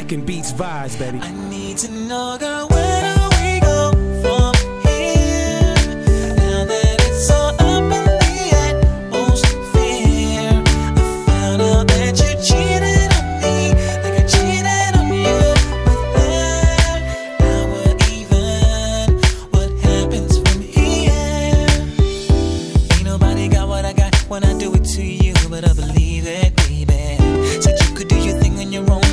Blacking Beats vibes, baby. I need to know, girl, where do we go from here? Now that it's all up in the atmosphere, I found out that you cheated on me, like I cheated on you with her. Now we're even. What happens from here? Ain't nobody got what I got when I do it to you, but I believe it, baby. Said you could do your thing on your own.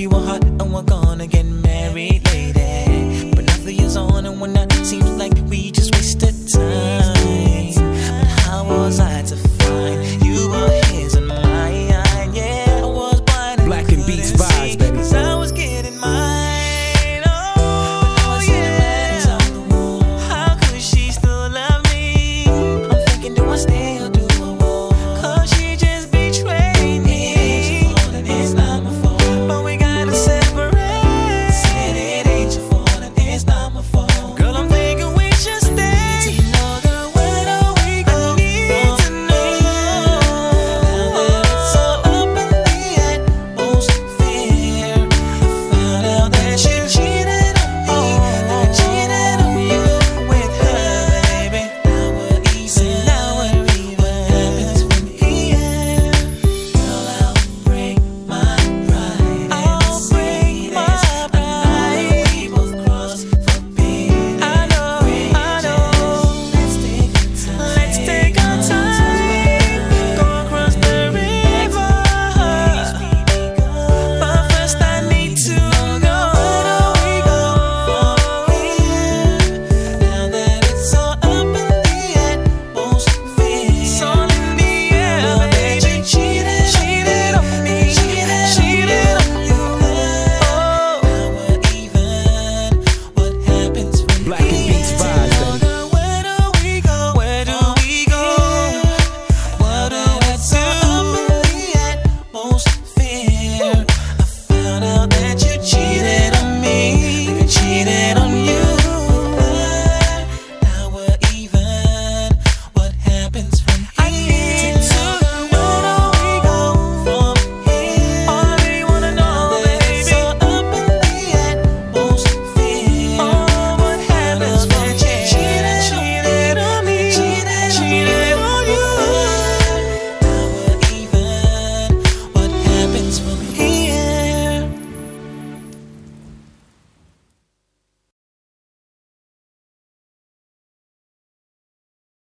We were hot and we're married.